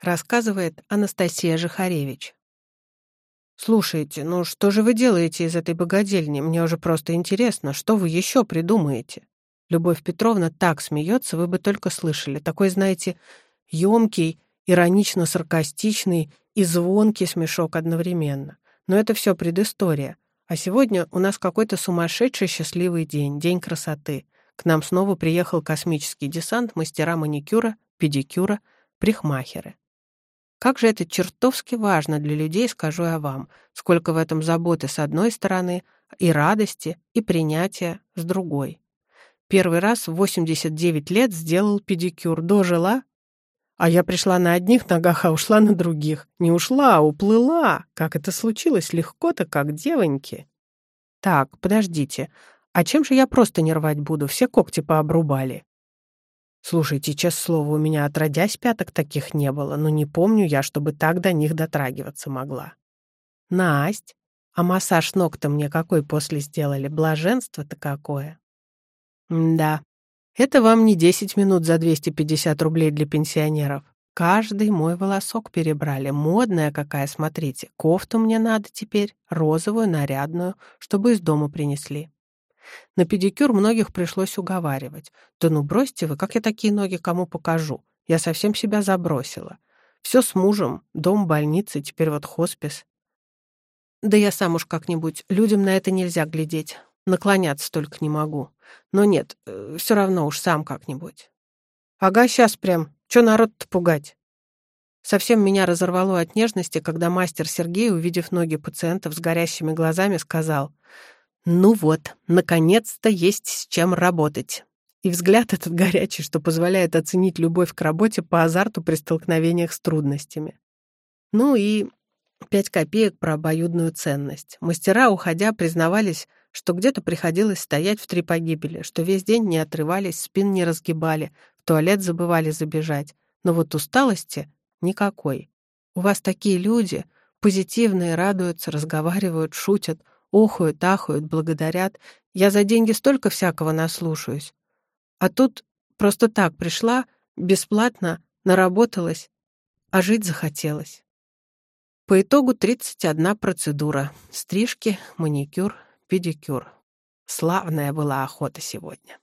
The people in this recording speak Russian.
Рассказывает Анастасия Жихаревич. «Слушайте, ну что же вы делаете из этой богадельни? Мне уже просто интересно, что вы еще придумаете?» Любовь Петровна так смеется, вы бы только слышали. Такой, знаете, емкий, иронично-саркастичный и звонкий смешок одновременно. Но это все предыстория. А сегодня у нас какой-то сумасшедший счастливый день, день красоты. К нам снова приехал космический десант, мастера маникюра, педикюра, прихмахеры. Как же это чертовски важно для людей, скажу я вам, сколько в этом заботы с одной стороны, и радости, и принятия с другой. Первый раз в 89 лет сделал педикюр, дожила, а я пришла на одних ногах, а ушла на других. Не ушла, а уплыла. Как это случилось легко-то, как девоньки. Так, подождите, а чем же я просто не рвать буду? Все когти пообрубали. Слушайте, честное слово, у меня отродясь пяток таких не было, но не помню я, чтобы так до них дотрагиваться могла. Насть, а массаж ног-то мне какой после сделали? Блаженство-то какое? да, это вам не 10 минут за 250 рублей для пенсионеров. Каждый мой волосок перебрали. Модная какая, смотрите. Кофту мне надо теперь, розовую, нарядную, чтобы из дома принесли. На педикюр многих пришлось уговаривать. «Да ну бросьте вы, как я такие ноги кому покажу? Я совсем себя забросила. Все с мужем, дом, больница, теперь вот хоспис. Да я сам уж как-нибудь, людям на это нельзя глядеть. Наклоняться только не могу. Но нет, э, все равно уж сам как-нибудь. Ага, сейчас прям. Че народ-то пугать? Совсем меня разорвало от нежности, когда мастер Сергей, увидев ноги пациентов с горящими глазами, сказал — ну вот, наконец-то есть с чем работать. И взгляд этот горячий, что позволяет оценить любовь к работе по азарту при столкновениях с трудностями. Ну и пять копеек про обоюдную ценность. Мастера, уходя, признавались, что где-то приходилось стоять в три погибели, что весь день не отрывались, спин не разгибали, в туалет забывали забежать. Но вот усталости никакой. У вас такие люди, позитивные, радуются, разговаривают, шутят, охают, ахают, благодарят. Я за деньги столько всякого наслушаюсь. А тут просто так пришла, бесплатно, наработалась, а жить захотелось. По итогу 31 процедура. Стрижки, маникюр, педикюр. Славная была охота сегодня.